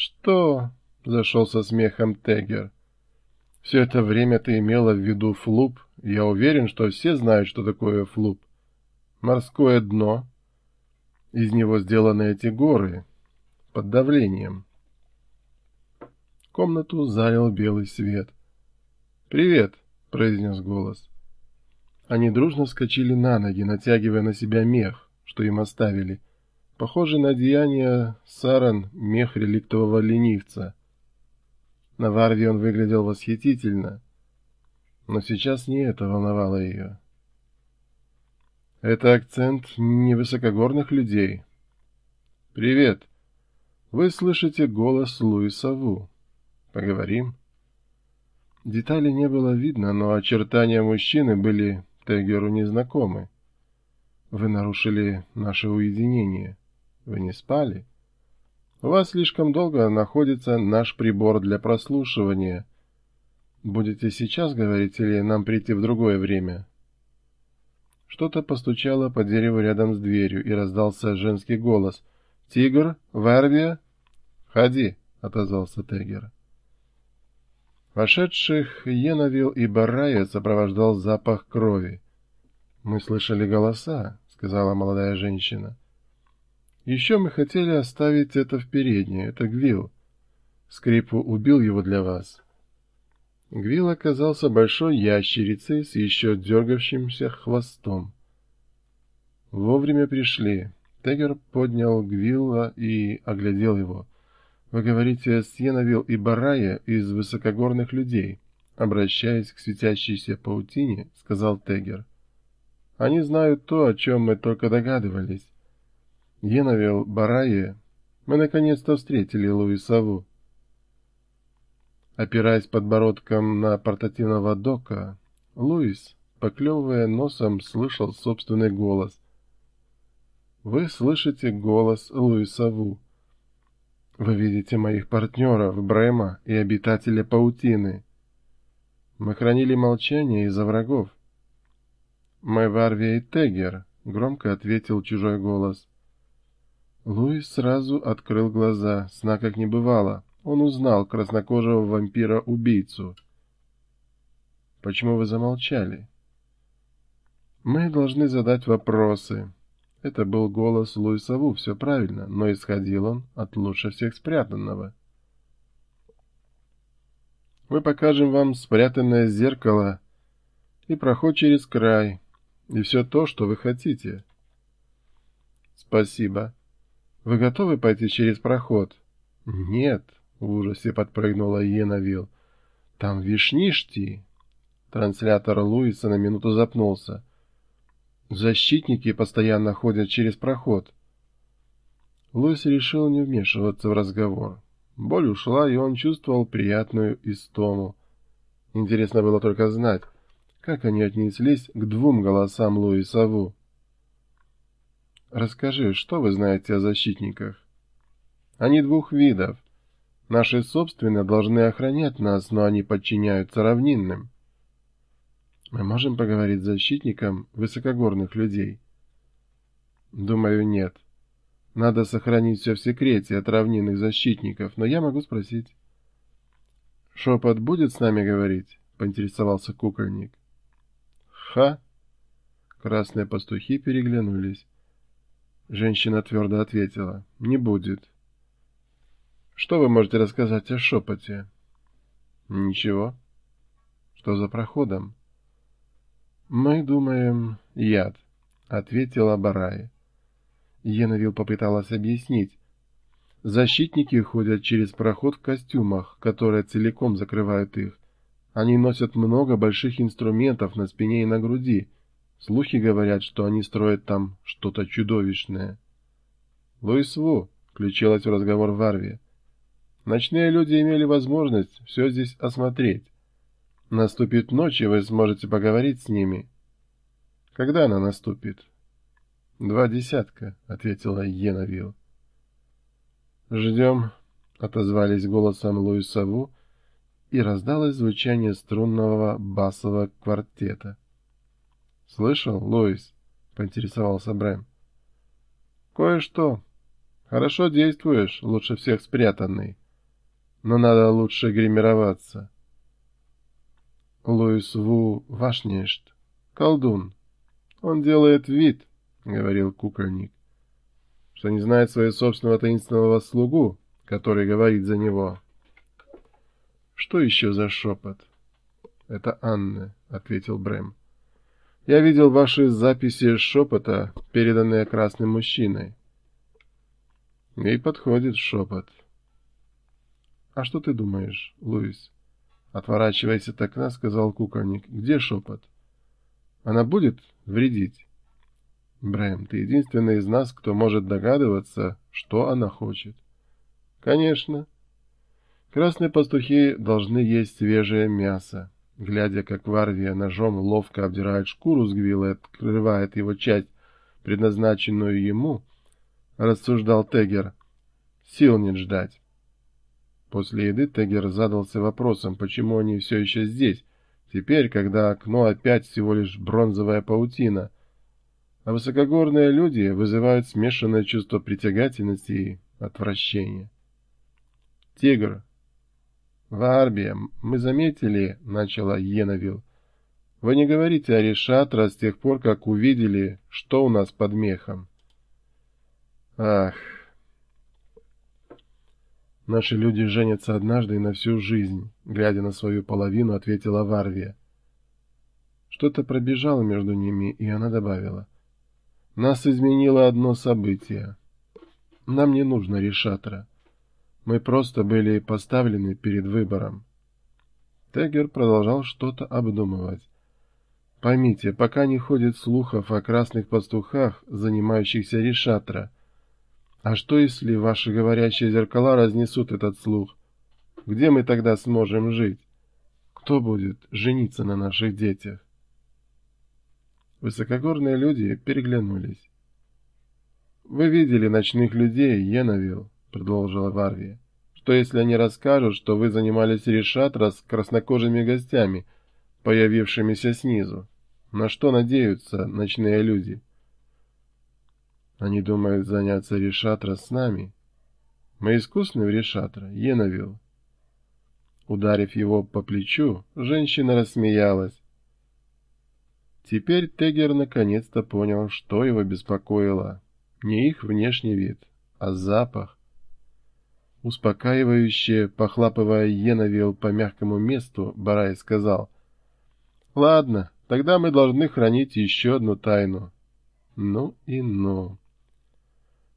«Что?» — зашел со смехом Тегер. «Все это время ты имела в виду флуп. Я уверен, что все знают, что такое флуп. Морское дно. Из него сделаны эти горы. Под давлением». Комнату залил белый свет. «Привет!» — произнес голос. Они дружно вскочили на ноги, натягивая на себя мех, что им оставили. Похоже на одеяние саран мех реликтового ленивца. На Варве он выглядел восхитительно, но сейчас не это волновало ее. Это акцент невысокогорных людей. «Привет! Вы слышите голос Луиса Ву. Поговорим?» Деталей не было видно, но очертания мужчины были Тегеру незнакомы. Вы нарушили наше уединение. Вы не спали? У вас слишком долго находится наш прибор для прослушивания. Будете сейчас говорить или нам прийти в другое время? Что-то постучало по дереву рядом с дверью, и раздался женский голос. «Тигр? Варвия?» «Входи», — отозвался Тегер. Вошедших Еновил и Барая сопровождал запах крови. «Мы слышали голоса», — сказала молодая женщина. «Еще мы хотели оставить это в передней. Это Гвил. Скрипу убил его для вас». Гвил оказался большой ящерицей с еще дергавшимся хвостом. Вовремя пришли. Тегер поднял Гвилла и оглядел его. Вы говорите Сьеновил и Барая из высокогорных людей. Обращаясь к светящейся паутине, сказал Тегер. Они знают то, о чем мы только догадывались. Еновил, Барае, мы наконец-то встретили Луисову. Опираясь подбородком на портативного дока, Луис, поклевывая носом, слышал собственный голос. Вы слышите голос Луисову. Вы видите моих партнеров, Брема и обитателя паутины. Мы хранили молчание из-за врагов. Мы Варвия и Тегер, — громко ответил чужой голос. Луис сразу открыл глаза, сна как не бывало. Он узнал краснокожего вампира-убийцу. «Почему вы замолчали?» «Мы должны задать вопросы», это был голос Луиса Ву, все правильно, но исходил он от лучше всех спрятанного. Мы покажем вам спрятанное зеркало и проход через край, и все то, что вы хотите. Спасибо. Вы готовы пойти через проход? Нет, в ужасе подпрыгнула Енавил. Там вишништи. Транслятор Луиса на минуту запнулся. Защитники постоянно ходят через проход. Луис решил не вмешиваться в разговор. Боль ушла, и он чувствовал приятную истому. Интересно было только знать, как они отнеслись к двум голосам Луиса Ву. «Расскажи, что вы знаете о защитниках?» «Они двух видов. Наши собственные должны охранять нас, но они подчиняются равнинным. Мы можем поговорить с защитником высокогорных людей? Думаю, нет. Надо сохранить все в секрете от равнинных защитников, но я могу спросить. Шепот будет с нами говорить? Поинтересовался кукольник. Ха! Красные пастухи переглянулись. Женщина твердо ответила. Не будет. Что вы можете рассказать о шепоте? Ничего. Что за проходом? «Мы думаем, яд», — ответила Барая. Енавил попыталась объяснить. Защитники ходят через проход в костюмах, которые целиком закрывают их. Они носят много больших инструментов на спине и на груди. Слухи говорят, что они строят там что-то чудовищное. Луис Ву включилась в разговор Варви. Ночные люди имели возможность все здесь осмотреть. Наступит ночь, и вы сможете поговорить с ними. Когда она наступит? Два десятка, ответила Енавил. Ждем, отозвались голосом Луисову, и раздалось звучание струнного басового квартета. «Слышал, Луис?» — поинтересовался Брэм. «Кое-что. Хорошо действуешь, лучше всех спрятанный», но надо лучше гримироваться. Луис Ву Вашнешт, колдун. Он делает вид, — говорил кукольник, — что не знает своего собственного таинственного слугу, который говорит за него. Что еще за шепот? — Это Анна, — ответил Брэм. Я видел ваши записи шепота, переданные красным мужчиной. Ей подходит шепот. А что ты думаешь, Луис? Отворачиваясь от окна, сказал кукольник. Где шепот? Она будет вредить? Брэм, ты единственный из нас, кто может догадываться, что она хочет. Конечно. Красные пастухи должны есть свежее мясо. Глядя, как Варвия ножом ловко обдирает шкуру с гвилла и открывает его часть, предназначенную ему, рассуждал Тегер. Сил нет ждать. После еды Тегер задался вопросом, почему они все еще здесь, теперь, когда окно опять всего лишь бронзовая паутина, а высокогорные люди вызывают смешанное чувство притягательности и отвращения. «Тигр!» «Варбия, мы заметили, — начала Йеновил, — вы не говорите о Решатра с тех пор, как увидели, что у нас под мехом». «Ах!» «Наши люди женятся однажды и на всю жизнь», — глядя на свою половину, ответила Варвия. Что-то пробежало между ними, и она добавила. «Нас изменило одно событие. Нам не нужно решатора. Мы просто были поставлены перед выбором. Тегер продолжал что-то обдумывать. Поймите, пока не ходит слухов о красных пастухах, занимающихся решатра. А что, если ваши говорящие зеркала разнесут этот слух? Где мы тогда сможем жить? Кто будет жениться на наших детях? Высокогорные люди переглянулись. «Вы видели ночных людей, Йеновил?» — продолжила Варвия, — что если они расскажут, что вы занимались решатра с краснокожими гостями, появившимися снизу? На что надеются ночные люди? Они думают заняться решатра с нами. Мы искусны в решатра, Еновил. Ударив его по плечу, женщина рассмеялась. Теперь Тегер наконец-то понял, что его беспокоило. Не их внешний вид, а запах. Успокаивающе, похлапывая Еновил по мягкому месту, Барай сказал, «Ладно, тогда мы должны хранить еще одну тайну». Ну и ну.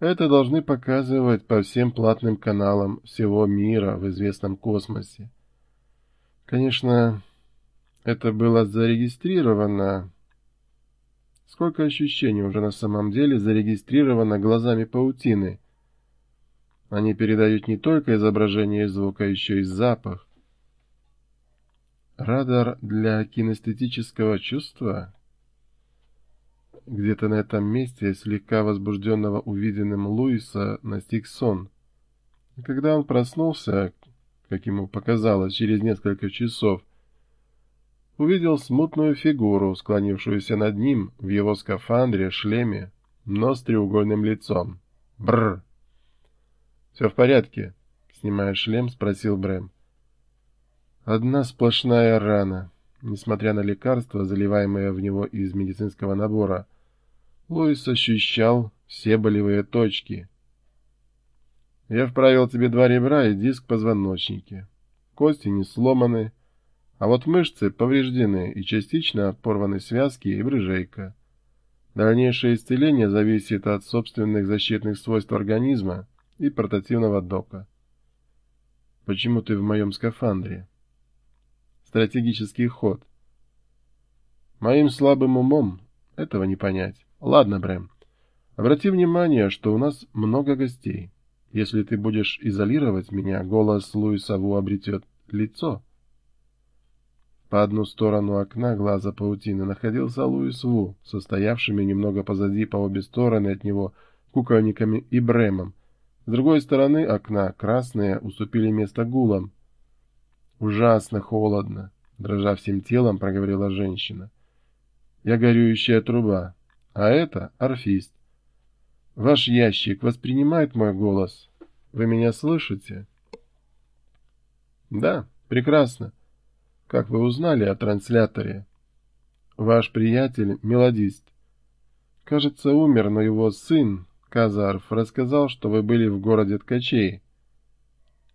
Это должны показывать по всем платным каналам всего мира в известном космосе. Конечно, это было зарегистрировано... Сколько ощущений уже на самом деле зарегистрировано глазами паутины — они передают не только изображение и звук, а еще и запах. Радар для кинестетического чувства? Где-то на этом месте, слегка возбужденного увиденным Луиса, настиг сон. Когда он проснулся, как ему показалось, через несколько часов, увидел смутную фигуру, склонившуюся над ним в его скафандре, шлеме, но с треугольным лицом. Бррр! «Все в порядке?» — снимая шлем, спросил Брэм. «Одна сплошная рана. Несмотря на лекарства, заливаемые в него из медицинского набора, Луис ощущал все болевые точки. Я вправил тебе два ребра и диск позвоночники. Кости не сломаны, а вот мышцы повреждены и частично порваны связки и брыжейка. Дальнейшее исцеление зависит от собственных защитных свойств организма, и портативного дока. Почему ты в моем скафандре? Стратегический ход. Моим слабым умом этого не понять. Ладно, Брэм, обрати внимание, что у нас много гостей. Если ты будешь изолировать меня, голос Луиса Ву обретет лицо. По одну сторону окна глаза паутины находился Луис Ву, состоявшими немного позади по обе стороны от него кукольниками и Брэмом, с другой стороны окна красные уступили место гулам. «Ужасно холодно», — дрожа всем телом, проговорила женщина. «Я горюющая труба, а это орфист. Ваш ящик воспринимает мой голос? Вы меня слышите?» Да, прекрасно. Как вы узнали о трансляторе? Ваш приятель, мелодист. Кажется, умер, но его сын, Казаров, рассказал, что вы были в городе Ткачей.